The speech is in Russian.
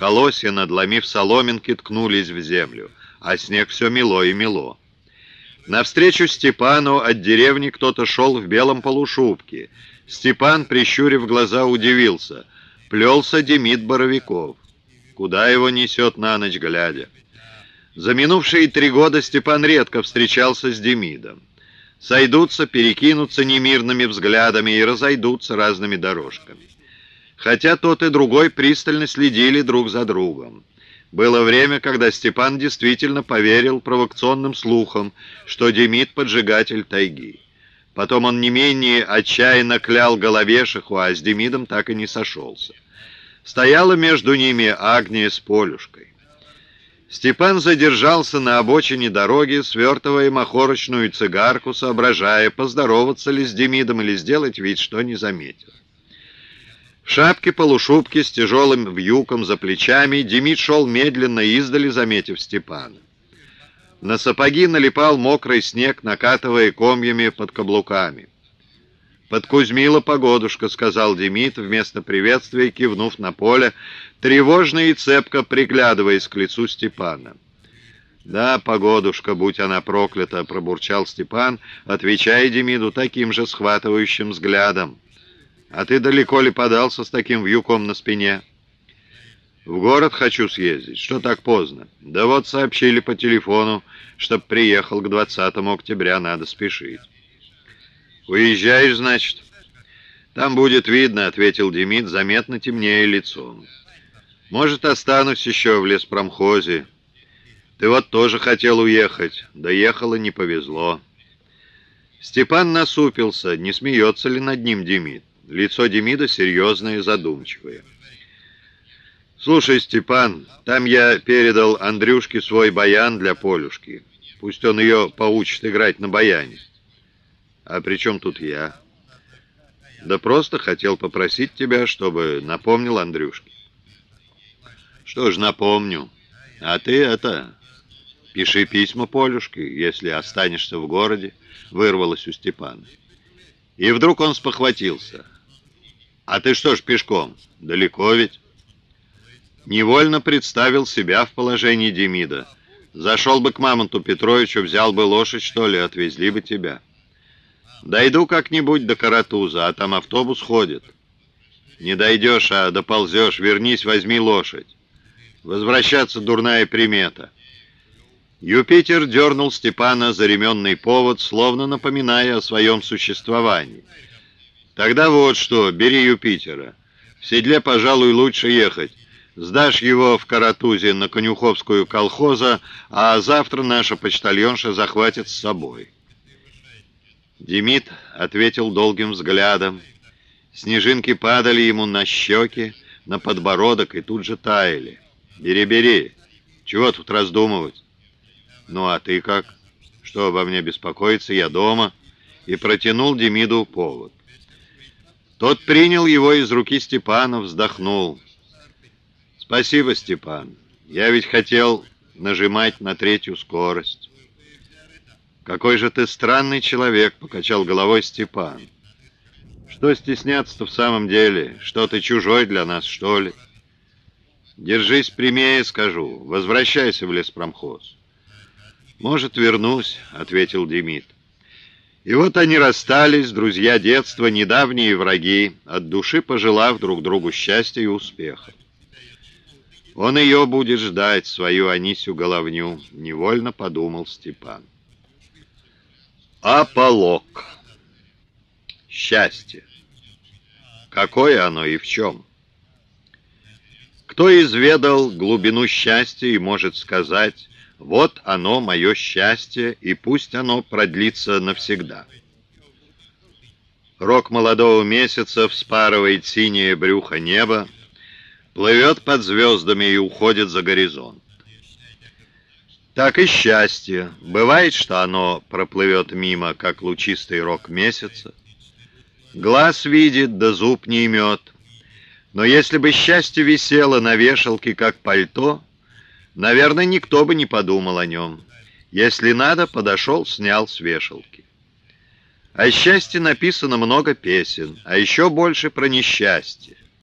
Колосья, надломив соломинки, ткнулись в землю, а снег все мело и мело. Навстречу Степану от деревни кто-то шел в белом полушубке. Степан, прищурив глаза, удивился. Плелся Демид Боровиков. Куда его несет на ночь глядя? За минувшие три года Степан редко встречался с Демидом. Сойдутся, перекинутся немирными взглядами и разойдутся разными дорожками. Хотя тот и другой пристально следили друг за другом. Было время, когда Степан действительно поверил провокационным слухам, что Демид — поджигатель тайги. Потом он не менее отчаянно клял Головешиху, а с Демидом так и не сошелся. Стояла между ними Агния с Полюшкой. Степан задержался на обочине дороги, свертывая махорочную цигарку, соображая, поздороваться ли с Демидом или сделать вид, что не заметил. В шапке полушубки с тяжелым вьюком за плечами Демид шел медленно издали, заметив Степана. На сапоги налипал мокрый снег, накатывая комьями под каблуками. «Подкузмила погодушка», — сказал Демид, вместо приветствия кивнув на поле, тревожно и цепко приглядываясь к лицу Степана. «Да, погодушка, будь она проклята», — пробурчал Степан, отвечая Демиду таким же схватывающим взглядом. «А ты далеко ли подался с таким вьюком на спине?» «В город хочу съездить. Что так поздно?» «Да вот сообщили по телефону, чтоб приехал к 20 октября, надо спешить». «Уезжаешь, значит?» «Там будет видно», — ответил Демид, заметно темнее лицом. «Может, останусь еще в леспромхозе. Ты вот тоже хотел уехать. Доехал и не повезло». Степан насупился, не смеется ли над ним Демид. Лицо Демида серьезное и задумчивое. «Слушай, Степан, там я передал Андрюшке свой баян для Полюшки. Пусть он ее поучит играть на баяне». «А при чем тут я?» «Да просто хотел попросить тебя, чтобы напомнил Андрюшке». «Что ж, напомню. А ты это... Пиши письма Полюшке, если останешься в городе», — вырвалось у Степана. И вдруг он спохватился. «А ты что ж пешком? Далеко ведь?» Невольно представил себя в положении Демида. Зашел бы к Мамонту Петровичу, взял бы лошадь, что ли, отвезли бы тебя. Дойду как-нибудь до Каратуза, а там автобус ходит. Не дойдешь, а доползешь, вернись, возьми лошадь. Возвращаться дурная примета. Юпитер дернул Степана за ременный повод, словно напоминая о своем существовании. Тогда вот что, бери Юпитера. В седле, пожалуй, лучше ехать. Сдашь его в Каратузе на Конюховскую колхоза, а завтра наша почтальонша захватит с собой. Демид ответил долгим взглядом. Снежинки падали ему на щеки, на подбородок и тут же таяли. «Бери, бери! Чего тут раздумывать?» «Ну, а ты как? Что обо мне беспокоиться? Я дома!» И протянул Демиду повод. Тот принял его из руки Степана, вздохнул. «Спасибо, Степан. Я ведь хотел нажимать на третью скорость». «Какой же ты странный человек», — покачал головой Степан. «Что стесняться-то в самом деле? Что ты чужой для нас, что ли?» «Держись прямее, скажу. Возвращайся в леспромхоз». «Может, вернусь», — ответил Демид. И вот они расстались, друзья детства, недавние враги, от души пожелав друг другу счастья и успеха. Он ее будет ждать, свою Анисю головню, невольно подумал Степан. Аполлок. Счастье. Какое оно и в чем? Кто изведал глубину счастья и может сказать, вот оно, мое счастье, и пусть оно продлится навсегда. Рок молодого месяца вспарывает синее брюхо неба, плывет под звездами и уходит за горизонт. Так и счастье. Бывает, что оно проплывет мимо, как лучистый рок месяца. Глаз видит, да зуб не имет. Но если бы счастье висело на вешалке, как пальто, наверное, никто бы не подумал о нем. Если надо, подошел, снял с вешалки. О счастье написано много песен, а еще больше про несчастье.